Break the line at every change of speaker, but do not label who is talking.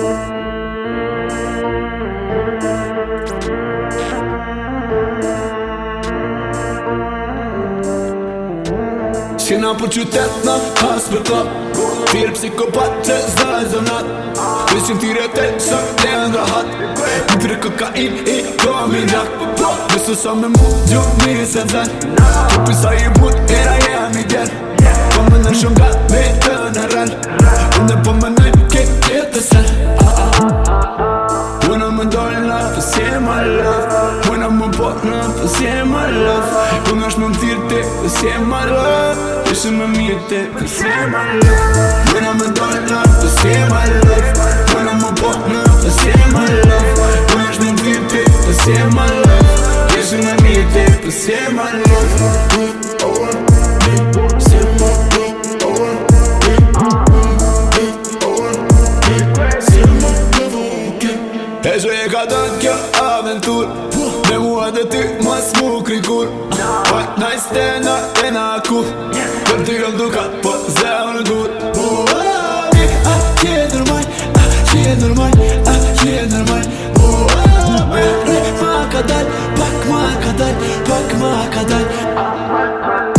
Shkina po për qytet në hans për klap Firë psikopat që zna në zonat Pështë që në tire të të sëk dhe ndra hat Në për koka i, i do a min jak Më së samë e mu, djo mi e sen zan Këpën sa je put,
era e a midjen Për më në shumë gat Po në të se më rëf Po në është më më thirë të të se më rëf Të shë më mirë të të se më rëf Mëna më dojnë po në të se më rëf Mëna më botë në të se më rëf Po në është më thirë të të se më rëf
Të shë më Qe e ka dat kjo aventur Me mua dhe ty ma s'mu krikur Pat na i stena e na ku Për ty jom dukat po zemë në dur
Mik, a, qe e A, qe e A, qe e nërmaj Pak ma ka dal Pak ma ka dal Pak ma ka dal Pak ma ka dal